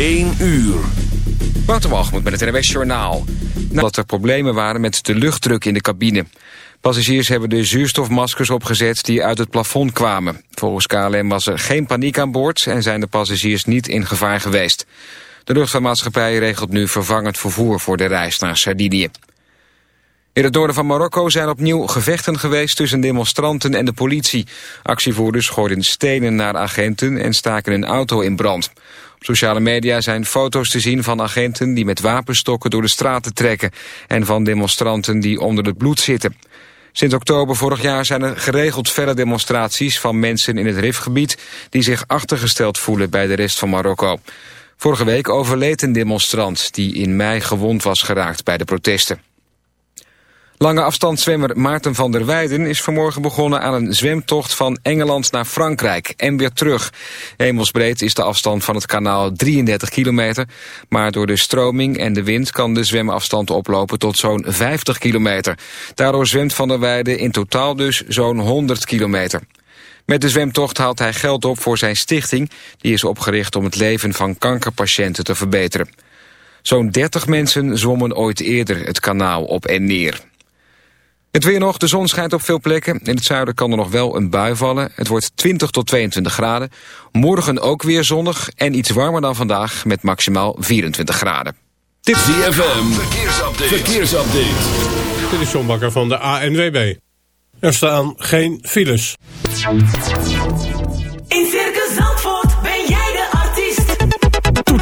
1 uur. Waterwalgemoed met het NWS Journaal. Dat er problemen waren met de luchtdruk in de cabine. Passagiers hebben de zuurstofmaskers opgezet die uit het plafond kwamen. Volgens KLM was er geen paniek aan boord en zijn de passagiers niet in gevaar geweest. De luchtvaartmaatschappij regelt nu vervangend vervoer voor de reis naar Sardinië. In het noorden van Marokko zijn opnieuw gevechten geweest tussen demonstranten en de politie. Actievoerders gooiden stenen naar agenten en staken een auto in brand. Sociale media zijn foto's te zien van agenten die met wapenstokken door de straten trekken... en van demonstranten die onder het bloed zitten. Sinds oktober vorig jaar zijn er geregeld felle demonstraties van mensen in het Rifgebied... die zich achtergesteld voelen bij de rest van Marokko. Vorige week overleed een demonstrant die in mei gewond was geraakt bij de protesten. Lange afstandszwemmer Maarten van der Weijden is vanmorgen begonnen aan een zwemtocht van Engeland naar Frankrijk en weer terug. Hemelsbreed is de afstand van het kanaal 33 kilometer, maar door de stroming en de wind kan de zwemafstand oplopen tot zo'n 50 kilometer. Daardoor zwemt van der Weijden in totaal dus zo'n 100 kilometer. Met de zwemtocht haalt hij geld op voor zijn stichting, die is opgericht om het leven van kankerpatiënten te verbeteren. Zo'n 30 mensen zwommen ooit eerder het kanaal op en neer. Het weer nog, de zon schijnt op veel plekken. In het zuiden kan er nog wel een bui vallen. Het wordt 20 tot 22 graden. Morgen ook weer zonnig en iets warmer dan vandaag met maximaal 24 graden. Dit is ZFM, verkeersupdate. verkeersupdate. Dit is John Bakker van de ANWB. Er staan geen files.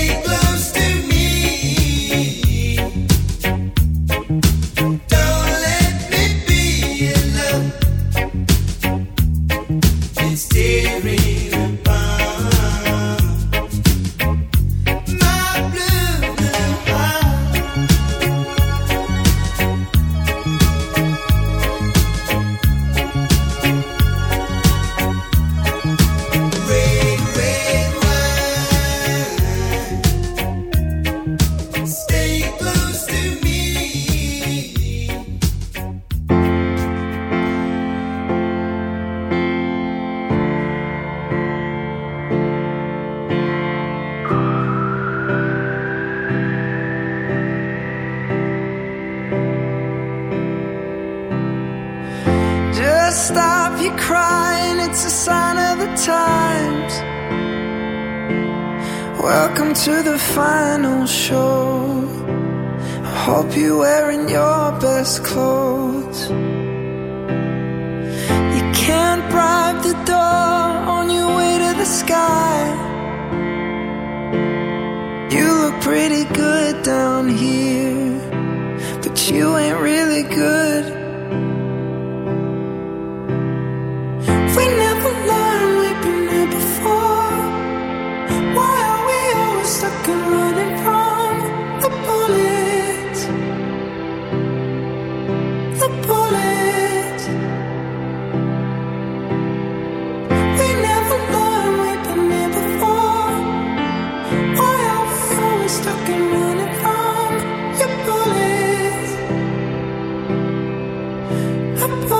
make love. 怎？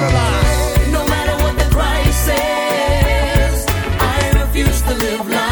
analyze. No matter what the price is, I refuse to live like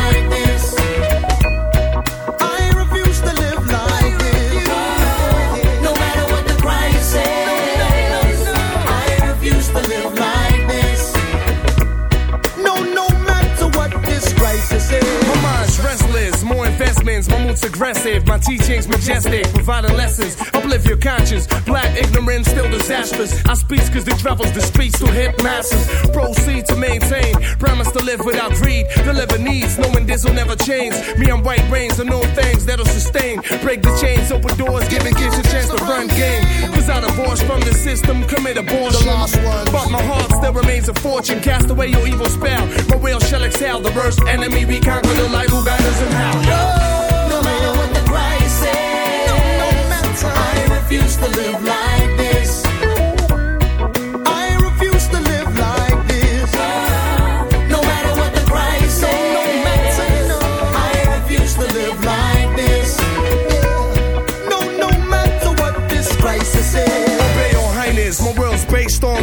aggressive, my teachings majestic, providing lessons, uplift your conscience. Black ignorance still disastrous. I speak cause the travels the speech to hit masses. Proceed to maintain, promise to live without greed, deliver needs, knowing this will never change. Me, I'm white brains, I know things that'll sustain. Break the chains, open doors, giving kids a chance to run game. Cause I divorced from the system, commit abortion. The. But my heart still remains a fortune. Cast away your evil spell. My will shall exhale. The worst enemy we conquer the light who guide us in refuse to live like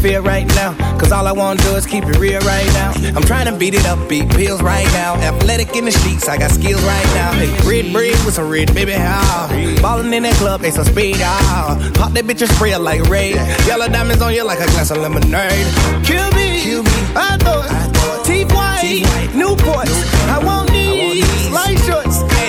Feel right now. Cause all I wanna do is keep it real right now. I'm trying to beat it up, beat pills right now. Athletic in the streets, I got skills right now. Hey, red bread with some red, baby, how? Ballin' in that club, they some speed, ah. Pop that bitch and spray like raid. Yellow diamonds on you like a glass of lemonade. Kill me, Kill me. I thought, teeth white, Newports. I want these, light shorts.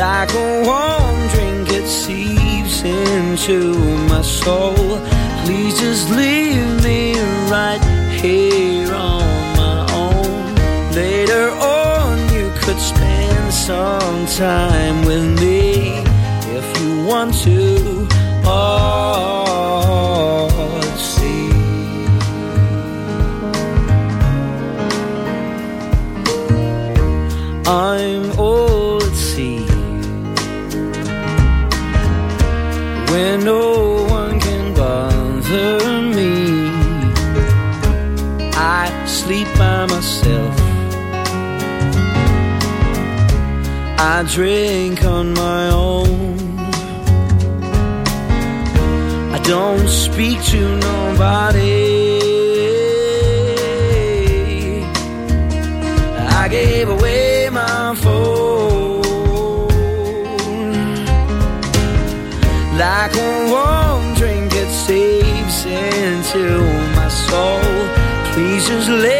Like a warm drink, it seeps into my soul. Please just leave me right here on my own. Later on, you could spend some time with me if you want to. Oh. I drink on my own. I don't speak to nobody. I gave away my phone. Like a warm drink it seeps into my soul. Please just let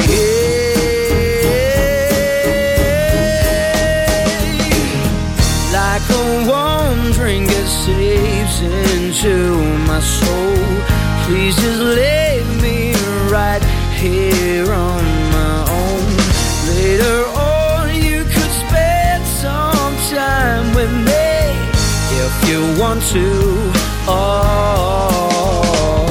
warm drink it saves into my soul. Please just leave me right here on my own. Later on, you could spend some time with me if you want to. Oh.